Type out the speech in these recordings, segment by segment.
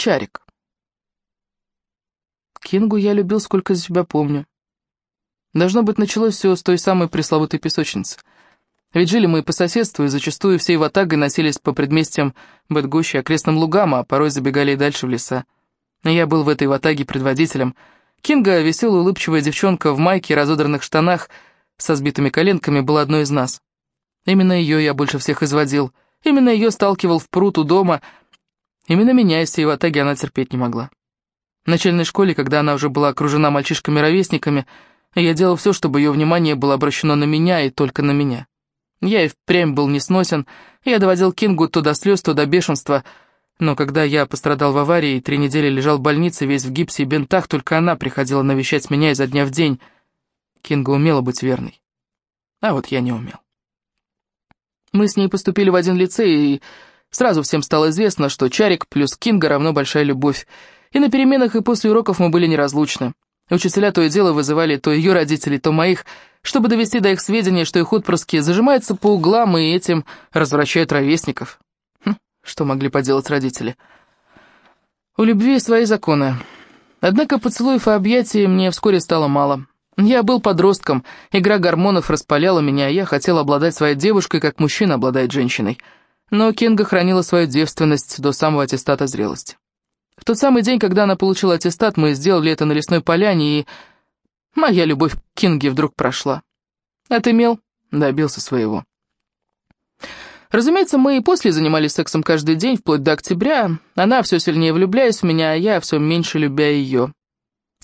Чарик. Кингу я любил, сколько себя помню. Должно быть, началось все с той самой пресловутой песочницы. Ведь жили мы по соседству, и зачастую всей ватагой носились по предместьям Бэтгущи, окрестным лугам, а порой забегали и дальше в леса. Я был в этой ватаге предводителем. Кинга, веселая улыбчивая девчонка в майке и разодранных штанах со сбитыми коленками, была одной из нас. Именно ее я больше всех изводил. Именно ее сталкивал в пруд у дома. Именно меня из всей ватаги она терпеть не могла. В начальной школе, когда она уже была окружена мальчишками-ровесниками, я делал все, чтобы ее внимание было обращено на меня и только на меня. Я и впрямь был несносен, я доводил Кингу то до слез, то до бешенства, но когда я пострадал в аварии и три недели лежал в больнице, весь в гипсе и бинтах, только она приходила навещать меня изо дня в день. Кинга умела быть верной, а вот я не умел. Мы с ней поступили в один лицей, и сразу всем стало известно, что Чарик плюс Кинга равно большая любовь, и на переменах и после уроков мы были неразлучны. Учителя то и дело вызывали то ее родителей, то моих, чтобы довести до их сведения, что их отпрыски зажимаются по углам и этим развращают ровесников. Хм, что могли поделать родители? У любви свои законы. Однако поцелуев и объятий мне вскоре стало мало. Я был подростком, игра гормонов распаляла меня, я хотел обладать своей девушкой, как мужчина обладает женщиной. Но Кинга хранила свою девственность до самого аттестата зрелости. В тот самый день, когда она получила аттестат, мы сделали это на лесной поляне, и моя любовь к Кинге вдруг прошла. Отымел, добился своего. Разумеется, мы и после занимались сексом каждый день, вплоть до октября. Она все сильнее влюбляясь в меня, а я все меньше любя ее.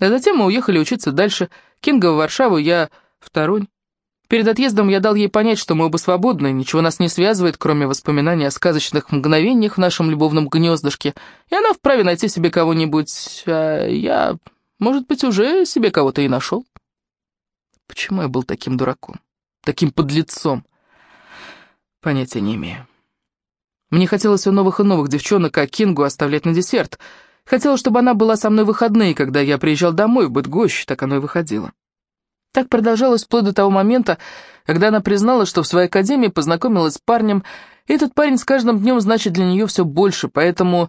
А затем мы уехали учиться дальше. Кинга в Варшаву, я в Торонь. Перед отъездом я дал ей понять, что мы оба свободны, ничего нас не связывает, кроме воспоминаний о сказочных мгновениях в нашем любовном гнездышке, и она вправе найти себе кого-нибудь, а я, может быть, уже себе кого-то и нашел. Почему я был таким дураком, таким подлецом? Понятия не имею. Мне хотелось все новых и новых девчонок, а Кингу оставлять на десерт. Хотелось, чтобы она была со мной в выходные, когда я приезжал домой в Бытгощ, так оно и выходило. Так продолжалось вплоть до того момента, когда она признала, что в своей академии познакомилась с парнем, и этот парень с каждым днем значит для нее все больше, поэтому...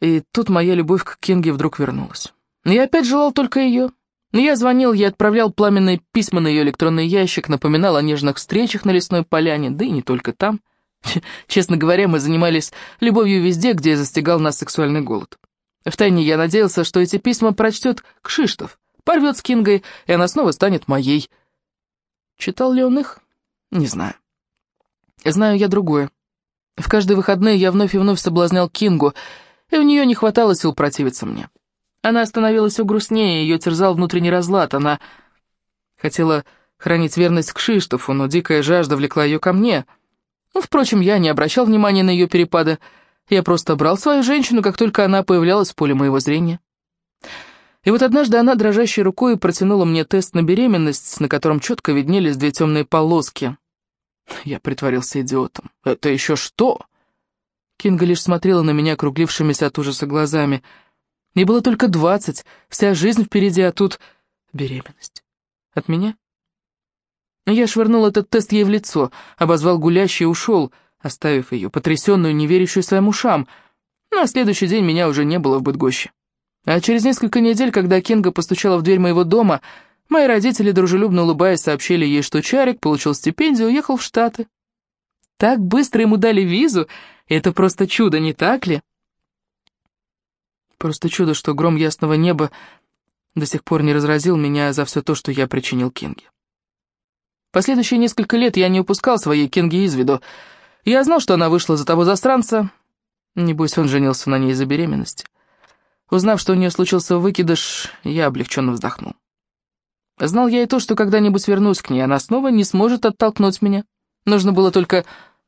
И тут моя любовь к Кинге вдруг вернулась. Я опять желал только ее. Я звонил, я отправлял пламенные письма на ее электронный ящик, напоминал о нежных встречах на лесной поляне, да и не только там. Честно говоря, мы занимались любовью везде, где застигал нас сексуальный голод. Втайне я надеялся, что эти письма прочтет Кшиштов, порвет с Кингой, и она снова станет моей. Читал ли он их? Не знаю. Знаю я другое. В каждые выходные я вновь и вновь соблазнял Кингу, и у нее не хватало сил противиться мне. Она становилась все грустнее, ее терзал внутренний разлад, она хотела хранить верность к Шиштофу, но дикая жажда влекла ее ко мне. Ну, впрочем, я не обращал внимания на ее перепады, я просто брал свою женщину, как только она появлялась в поле моего зрения. И вот однажды она дрожащей рукой протянула мне тест на беременность, на котором четко виднелись две темные полоски. Я притворился идиотом. «Это еще что?» Кинга лишь смотрела на меня округлившимися от ужаса глазами. Мне было только двадцать, вся жизнь впереди, а тут беременность. От меня? Я швырнул этот тест ей в лицо, обозвал гулящий и ушел, оставив ее, потрясенную, не верящую своим ушам. На следующий день меня уже не было в Бытгоще. А через несколько недель, когда Кинга постучала в дверь моего дома, мои родители, дружелюбно улыбаясь, сообщили ей, что Чарик получил стипендию и уехал в Штаты. Так быстро ему дали визу, это просто чудо, не так ли? Просто чудо, что гром ясного неба до сих пор не разразил меня за все то, что я причинил Кинге. Последующие несколько лет я не упускал своей Кинги из виду. Я знал, что она вышла за того застранца. Небось, он женился на ней из-за беременности. Узнав, что у нее случился выкидыш, я облегченно вздохнул. Знал я и то, что когда-нибудь вернусь к ней, она снова не сможет оттолкнуть меня. Нужно было только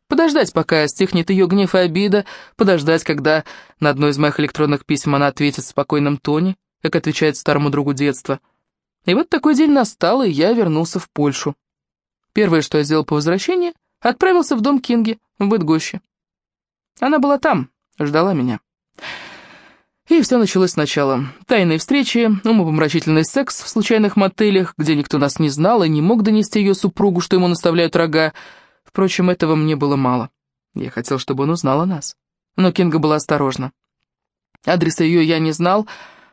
подождать, пока стихнет ее гнев и обида, подождать, когда на одно из моих электронных писем она ответит в спокойном тоне, как отвечает старому другу детства. И вот такой день настал, и я вернулся в Польшу. Первое, что я сделал по возвращении, отправился в дом Кинги, в Бытгоще. Она была там, ждала меня. И все началось сначала. Тайные встречи, умопомрачительный секс в случайных мотелях, где никто нас не знал и не мог донести ее супругу, что ему наставляют рога. Впрочем, этого мне было мало. Я хотел, чтобы он узнал о нас. Но Кинга была осторожна. Адреса ее я не знал,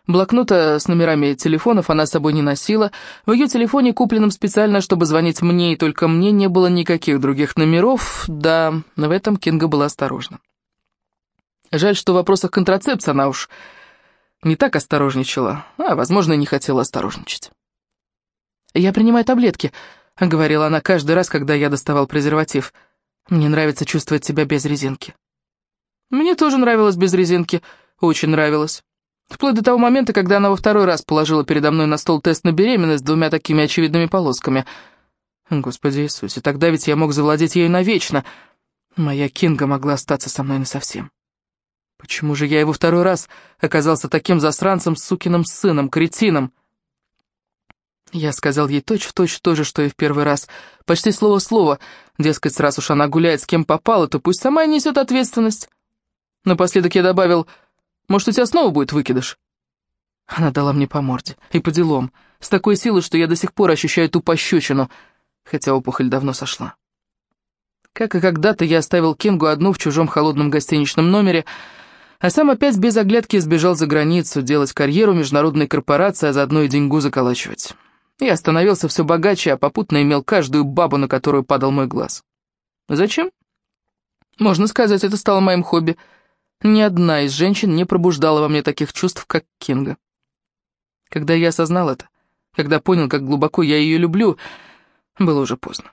блокнота с номерами телефонов она с собой не носила. В ее телефоне, купленном специально, чтобы звонить мне, и только мне, не было никаких других номеров, да, в этом Кинга была осторожна. Жаль, что в вопросах контрацепции она уж не так осторожничала, а, возможно, не хотела осторожничать. «Я принимаю таблетки», — говорила она каждый раз, когда я доставал презерватив. «Мне нравится чувствовать себя без резинки». Мне тоже нравилось без резинки, очень нравилось. Вплоть до того момента, когда она во второй раз положила передо мной на стол тест на беременность с двумя такими очевидными полосками. Господи Иисусе, тогда ведь я мог завладеть ею навечно. Моя Кинга могла остаться со мной насовсем. Почему же я его второй раз оказался таким засранцем, сукиным сыном, кретином? Я сказал ей точь-в-точь точь то же, что и в первый раз. Почти слово-слово. Дескать, раз уж она гуляет с кем попало, то пусть сама несет ответственность. Напоследок я добавил, может, у тебя снова будет выкидыш? Она дала мне по морде. И по делам. С такой силой, что я до сих пор ощущаю ту пощечину, хотя опухоль давно сошла. Как и когда-то я оставил Кингу одну в чужом холодном гостиничном номере, а сам опять без оглядки сбежал за границу, делать карьеру международной корпорации, а заодно и деньгу заколачивать. Я становился все богаче, а попутно имел каждую бабу, на которую падал мой глаз. Зачем? Можно сказать, это стало моим хобби. Ни одна из женщин не пробуждала во мне таких чувств, как Кинга. Когда я осознал это, когда понял, как глубоко я ее люблю, было уже поздно.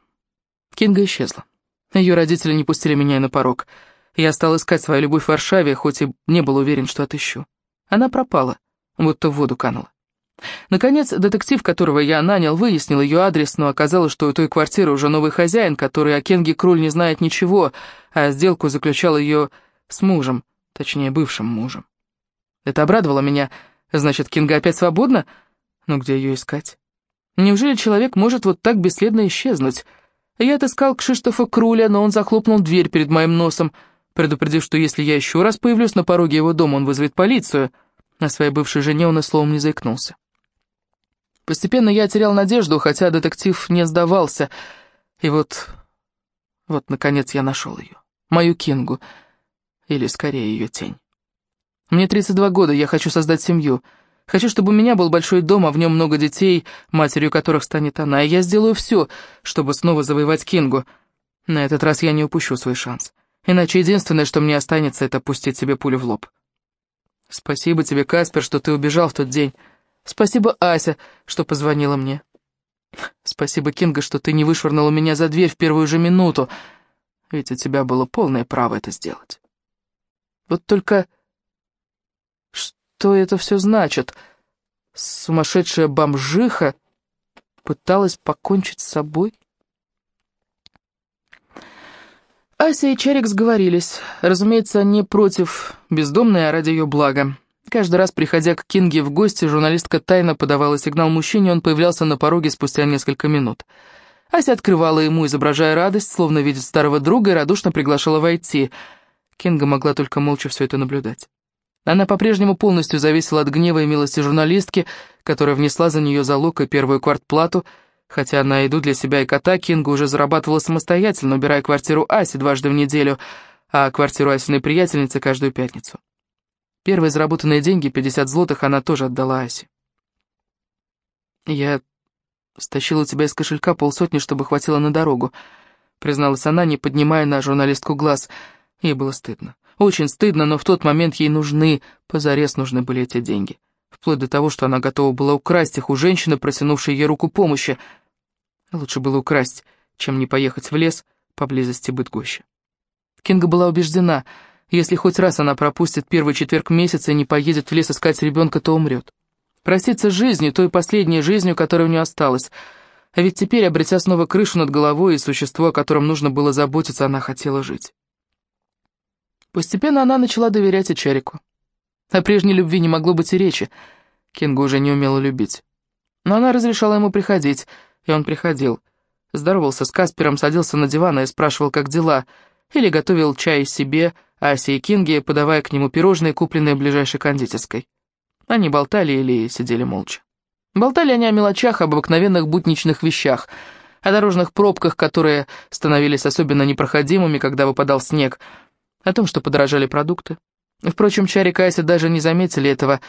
Кинга исчезла. Ее родители не пустили меня и на порог — я стал искать свою любовь в Варшаве, хоть и не был уверен, что отыщу. Она пропала, будто в воду канула. Наконец, детектив, которого я нанял, выяснил ее адрес, но оказалось, что у той квартиры уже новый хозяин, который о Кенге Круль не знает ничего, а сделку заключал ее с мужем, точнее, бывшим мужем. Это обрадовало меня. Значит, Кинга опять свободна? Но где ее искать? Неужели человек может вот так бесследно исчезнуть? Я отыскал Кшиштофа Круля, но он захлопнул дверь перед моим носом — предупредив, что если я еще раз появлюсь на пороге его дома, он вызовет полицию. На своей бывшей жене он и словом не заикнулся. Постепенно я терял надежду, хотя детектив не сдавался. И вот... вот, наконец, я нашел ее. Мою Кингу. Или, скорее, ее тень. Мне 32 года, я хочу создать семью. Хочу, чтобы у меня был большой дом, а в нем много детей, матерью которых станет она. И я сделаю все, чтобы снова завоевать Кингу. На этот раз я не упущу свой шанс. Иначе единственное, что мне останется, это пустить себе пулю в лоб. Спасибо тебе, Каспер, что ты убежал в тот день. Спасибо, Ася, что позвонила мне. Спасибо, Кинга, что ты не вышвырнула меня за дверь в первую же минуту, ведь у тебя было полное право это сделать. Вот только... Что это все значит? Сумасшедшая бомжиха пыталась покончить с собой? Ася и Чарик сговорились. Разумеется, не против бездомной, а ради ее блага. Каждый раз, приходя к Кинге в гости, журналистка тайно подавала сигнал мужчине, он появлялся на пороге спустя несколько минут. Ася открывала ему, изображая радость, словно видит старого друга, и радушно приглашала войти. Кинга могла только молча все это наблюдать. Она по-прежнему полностью зависела от гнева и милости журналистки, которая внесла за нее залог и первую квартплату — Хотя на еду для себя и кота Кинга уже зарабатывала самостоятельно, убирая квартиру Аси дважды в неделю, а квартиру Асиной приятельницы каждую пятницу. Первые заработанные деньги, 50 злотых, она тоже отдала Асе. «Я стащила у тебя из кошелька полсотни, чтобы хватило на дорогу», призналась она, не поднимая на журналистку глаз. Ей было стыдно. Очень стыдно, но в тот момент ей нужны, позарез нужны были эти деньги. Вплоть до того, что она готова была украсть их у женщины, протянувшей ей руку помощи — Лучше было украсть, чем не поехать в лес поблизости Бытгоща. Кинга была убеждена, если хоть раз она пропустит первый четверг месяца и не поедет в лес искать ребенка, то умрет. Проститься с жизнью, той последней жизнью, которая у нее осталась. А ведь теперь, обретя снова крышу над головой и существо, о котором нужно было заботиться, она хотела жить. Постепенно она начала доверять и. О прежней любви не могло быть и речи. Кинга уже не умела любить. Но она разрешала ему приходить, и он приходил. Здоровался с Каспером, садился на диван и спрашивал, как дела, или готовил чай себе, Асе и Кинге, подавая к нему пирожные, купленные ближайшей кондитерской. Они болтали или сидели молча. Болтали они о мелочах, об обыкновенных будничных вещах, о дорожных пробках, которые становились особенно непроходимыми, когда выпадал снег, о том, что подорожали продукты, Впрочем, Чарик и Ася даже не заметили этого,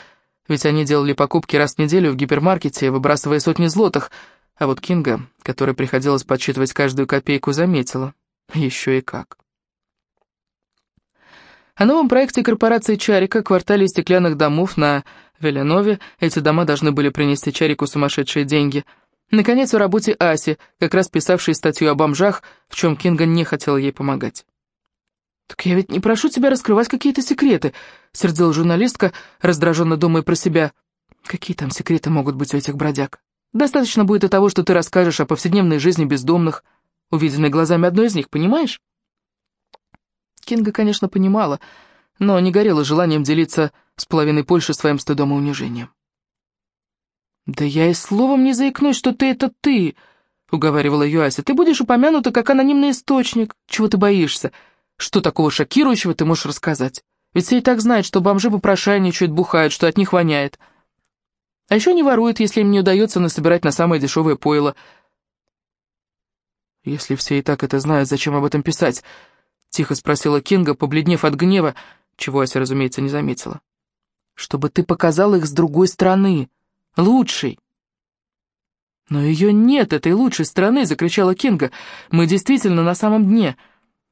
ведь они делали покупки раз в неделю в гипермаркете, выбрасывая сотни злотых, а вот Кинга, которой приходилось подсчитывать каждую копейку, заметила. Еще и как. О новом проекте корпорации Чарика, квартале стеклянных домов на Велянове, эти дома должны были принести Чарику сумасшедшие деньги. Наконец, о работе Аси, как раз писавшей статью о бомжах, в чем Кинга не хотела ей помогать. «Так я ведь не прошу тебя раскрывать какие-то секреты», — сердила журналистка, раздраженно думая про себя. «Какие там секреты могут быть у этих бродяг? Достаточно будет и того, что ты расскажешь о повседневной жизни бездомных, увиденной глазами одной из них, понимаешь?» Кинга, конечно, понимала, но не горела желанием делиться с половиной Польши своим стыдом и унижением. «Да я и словом не заикнусь, что ты — это ты», — уговаривала ее Ася. «Ты будешь упомянута как анонимный источник. Чего ты боишься? Что такого шокирующего ты можешь рассказать? Ведь все и так знают, что бомжи попрошайничают, бухают, что от них воняет. А еще не воруют, если им не удается насобирать на самое дешевое пойло. Если все и так это знают, зачем об этом писать?» Тихо спросила Кинга, побледнев от гнева, чего Ася, разумеется, не заметила. «Чтобы ты показал их с другой стороны, лучшей». «Но ее нет, этой лучшей стороны!» — закричала Кинга. «Мы действительно на самом дне.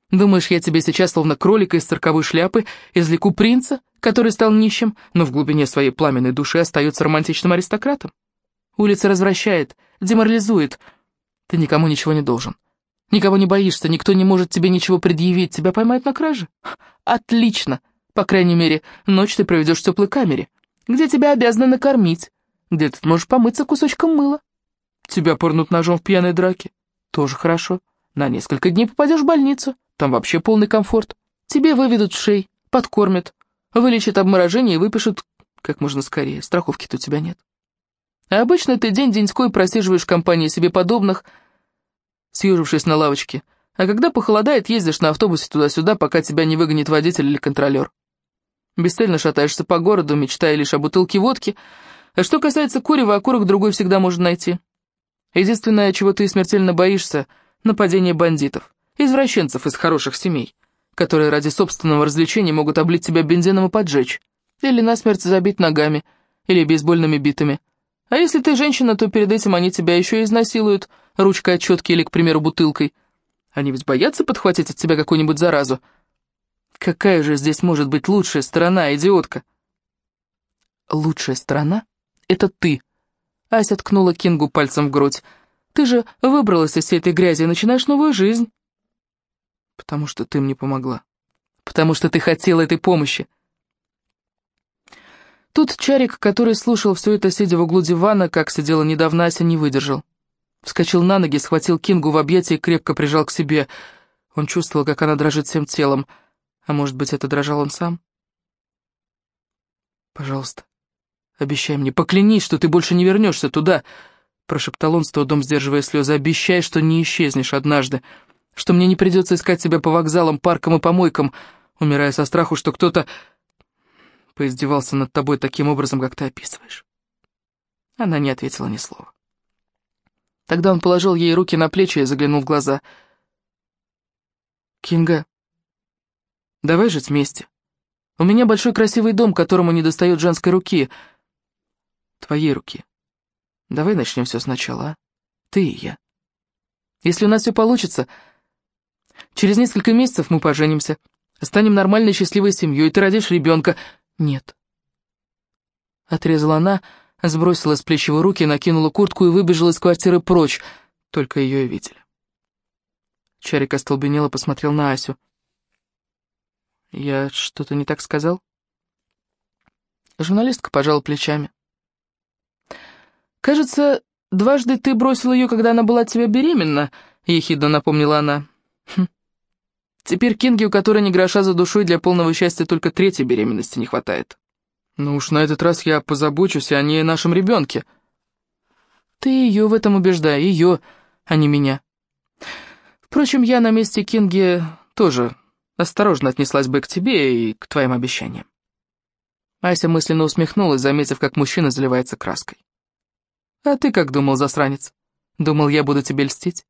Думаешь, я тебе сейчас, словно кролика из цирковой шляпы, извлеку принца, который стал нищим, но в глубине своей пламенной души остается романтичным аристократом? Улица развращает, деморализует. Ты никому ничего не должен. Никого не боишься, никто не может тебе ничего предъявить, тебя поймают на краже? Отлично! По крайней мере, ночь ты проведешь в теплой камере, где тебя обязаны накормить, где ты можешь помыться кусочком мыла. Тебя порнут ножом в пьяной драке. Тоже хорошо. На несколько дней попадешь в больницу, там вообще полный комфорт. Тебе выведут шей, подкормят, вылечат обморожение и выпишут как можно скорее, страховки-то у тебя нет. А обычно ты день-деньской просиживаешь в компании себе подобных, съежившись на лавочке, а когда похолодает, ездишь на автобусе туда-сюда, пока тебя не выгонит водитель или контролер. Бесцельно шатаешься по городу, мечтая лишь о бутылке водки, а что касается курева, окурок другой всегда можно найти. Единственное, чего ты смертельно боишься — нападение бандитов, извращенцев из хороших семей, которые ради собственного развлечения могут облить тебя бензином и поджечь, или насмерть забить ногами, или бейсбольными битами. А если ты женщина, то перед этим они тебя еще и изнасилуют — ручкой отчетки или, к примеру, бутылкой. Они ведь боятся подхватить от тебя какую-нибудь заразу. Какая же здесь может быть лучшая сторона, идиотка? Лучшая сторона — это ты. Ася ткнула Кингу пальцем в грудь. Ты же выбралась из всей этой грязи и начинаешь новую жизнь. Потому что ты мне помогла. Потому что ты хотела этой помощи. Тут Чарик, который слушал все это, сидя в углу дивана, как сидела недавно Ася, не выдержал. Вскочил на ноги, схватил Кингу в объятия и крепко прижал к себе. Он чувствовал, как она дрожит всем телом. А может быть, это дрожал он сам? «Пожалуйста, обещай мне, поклянись, что ты больше не вернешься туда!» Прошептал он, с трудом сдерживая слезы. «Обещай, что не исчезнешь однажды, что мне не придется искать тебя по вокзалам, паркам и помойкам, умирая со страху, что кто-то поиздевался над тобой таким образом, как ты описываешь». Она не ответила ни слова. Тогда он положил ей руки на плечи и заглянул в глаза. «Кинга, давай жить вместе. У меня большой красивый дом, которому не достает женской руки. Твоей руки. Давай начнем все сначала, а? Ты и я. Если у нас все получится, через несколько месяцев мы поженимся, станем нормальной счастливой семьей, и ты родишь ребенка. Нет. Отрезала она, — сбросила с плеч его руки, накинула куртку и выбежала из квартиры прочь. Только ее и видели. Чарик остолбенело посмотрел на Асю. «Я что-то не так сказал?» Журналистка пожала плечами. «Кажется, дважды ты бросил ее, когда она была от тебя беременна», — ехидно напомнила она. «Хм. Теперь Кинги, у которой ни гроша за душой, для полного счастья только третьей беременности не хватает». «Ну уж на этот раз я позабочусь о ней и нашем ребенке». «Ты ее в этом убеждай, ее, а не меня». Впрочем, я на месте Кинги тоже осторожно отнеслась бы к тебе и к твоим обещаниям. Ася мысленно усмехнулась, заметив, как мужчина заливается краской. «А ты как думал, засранец? Думал, я буду тебе льстить?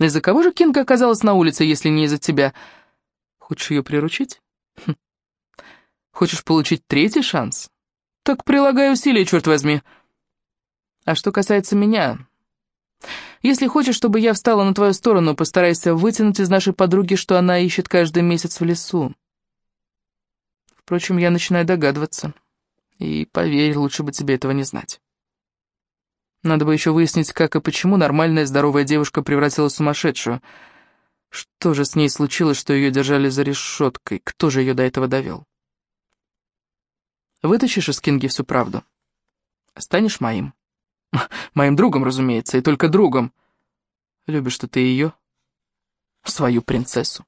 Из-за кого же Кинга оказалась на улице, если не из-за тебя? Хочешь ее приручить? Хм. Хочешь получить третий шанс? Так прилагай усилия, черт возьми. А что касается меня... Если хочешь, чтобы я встала на твою сторону, постарайся вытянуть из нашей подруги, что она ищет каждый месяц в лесу. Впрочем, я начинаю догадываться. И поверь, лучше бы тебе этого не знать. Надо бы еще выяснить, как и почему нормальная здоровая девушка превратилась в сумасшедшую. Что же с ней случилось, что ее держали за решеткой? Кто же ее до этого довел? Вытащишь из Кинги всю правду. Станешь моим. Моим другом, разумеется, и только другом. Любишь что ты ее, свою принцессу.